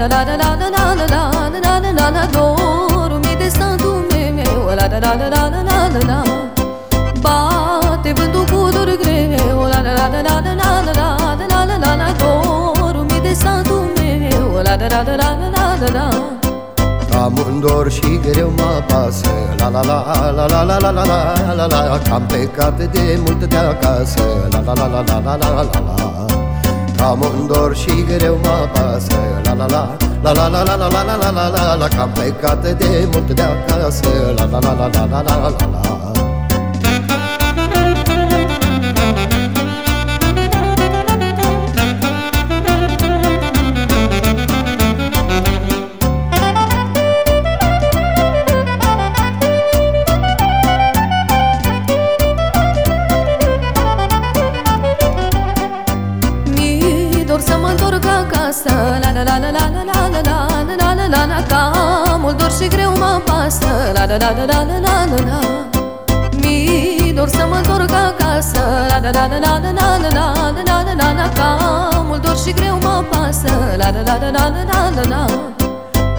la la la la la la la la la la la Dormi de statul meu La la la la la la la la Bate vântul cu dor greu La la la la la la la la la la la la Dormi de statul meu La la la la la la la la Am un dor și greu mă pasă La la la la la la la la la la la Am plecat de mult de acasă La la la la la la la la la am un dor și greu mă pasă La la la la la la la la la la la la la Că am plecat de mult de acasă La la la la la la la la la acasă La la la la la la la la la la la la la Ca mult dor și greu mă pasă La la la la la la la la la Mi dor să mă întorc acasă La la la la la la la la la la la la la Ca mult dor și greu mă pasă La la la la la la la la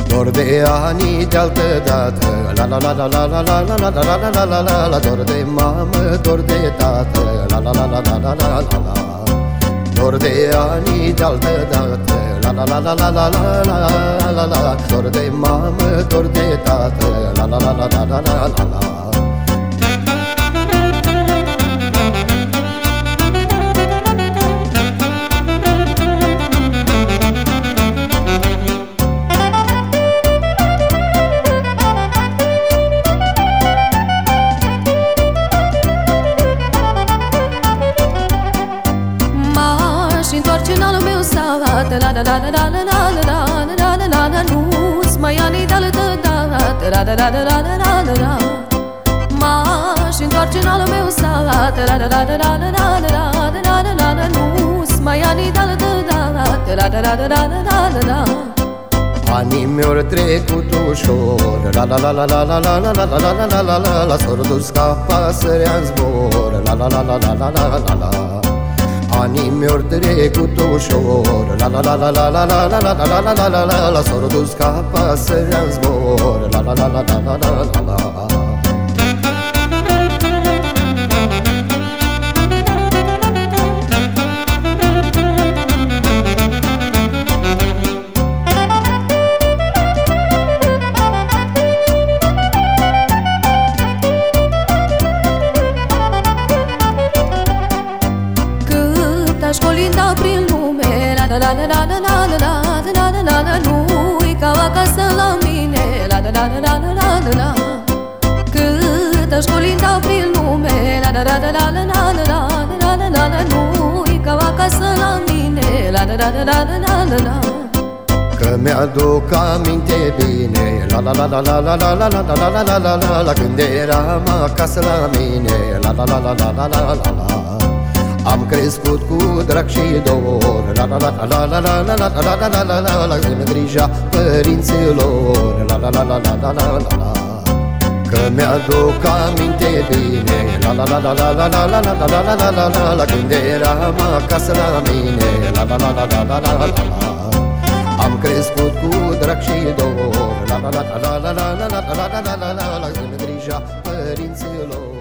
Dor de ani de altă dată La la la la la la la la la la la la la la Dor de mamă, dor de tată La la la la la la la la la Dor de ani de altă dată La la la la la la la la la la Dor de mamă, dor de tată La la la la la la la la la dată La la la la la la la la la la la la Nu-ți mai ani de altă dată La la la la la la la la M-aș întoarce în al meu sat La la la la la la la la la la la la Nu-ți mai ani de altă dată La la la la la la la la Anii mi-au trecut ușor La la la la la la la la la la la la la la la S-au dus ca pasărea în zbor La la la la la la la la la Anii mi-or trecut ușor La la la la la la la la la la la la la la la S-au dus ca pasărea în zbor La la la la la la la la la acasă la mine La la la la la la la la Cât aș colinda prin lume La la la la la la la la la la la la Nu-i ca acasă la mine La la la la la la la la Că mi-aduc aminte bine La la la la la la la la la la la la la la la Când eram acasă la mine La la la la la la la la la am crescut cu drag și dor La la la la la la la la la la la la la la În grija părinților La la la la la la la la la Că mi-aduc aminte bine La la la la la la la la la la la la la la la Când eram acasă la mine La la la la la la la la la Am crescut cu drag și dor La la la la la la la la la la la la la la la În grija părinților